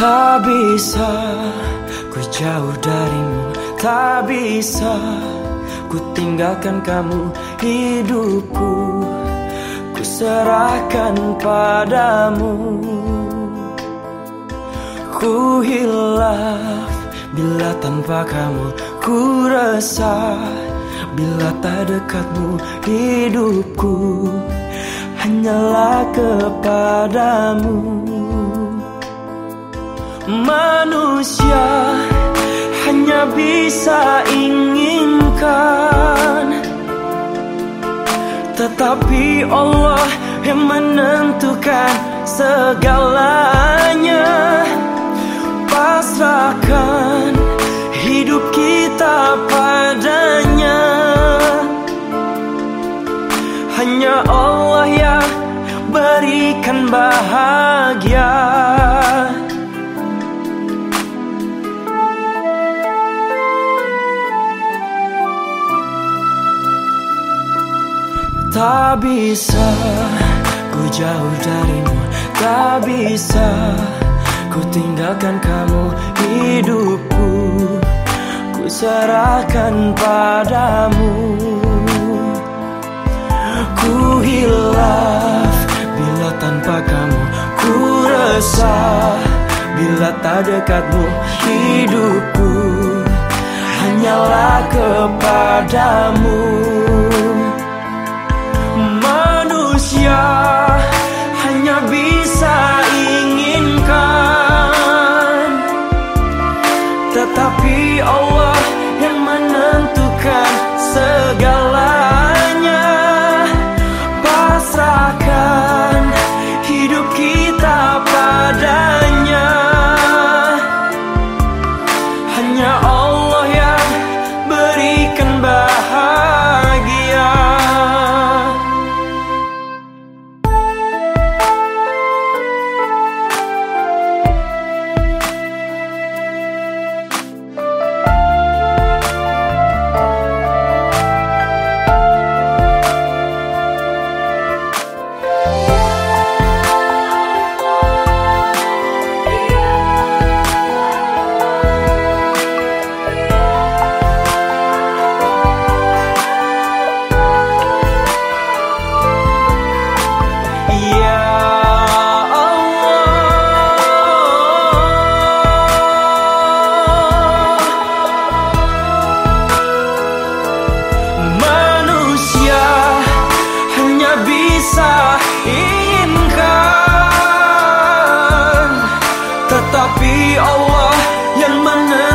Tak bisa ku jauh darimu Tak bisa ku tinggalkan kamu Hidupku. Ku serahkan padamu. Ku hilaf bila tanpa kamu Ku resah bila tak dekatmu Hidupku. Hanyalah kepadamu. Manusia hanya bisa inginkan Tetapi Allah yang menentukan segalanya. Pasrahkan hidup kita padanya. Hanya Allah yang berikan bahagia Tak bisa ku jauh darimu Tak bisa ku tinggalkan kamu Hidupku ku serahkan padamu. Ku hilaf bila tanpa kamu Ku resah bila tak dekatmu Hidupku hanyalah kepadamu Tapi Allah yang mana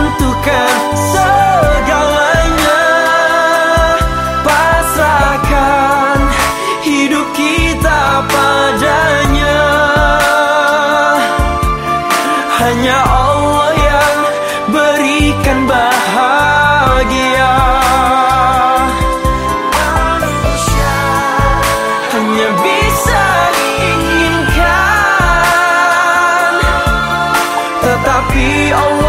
be.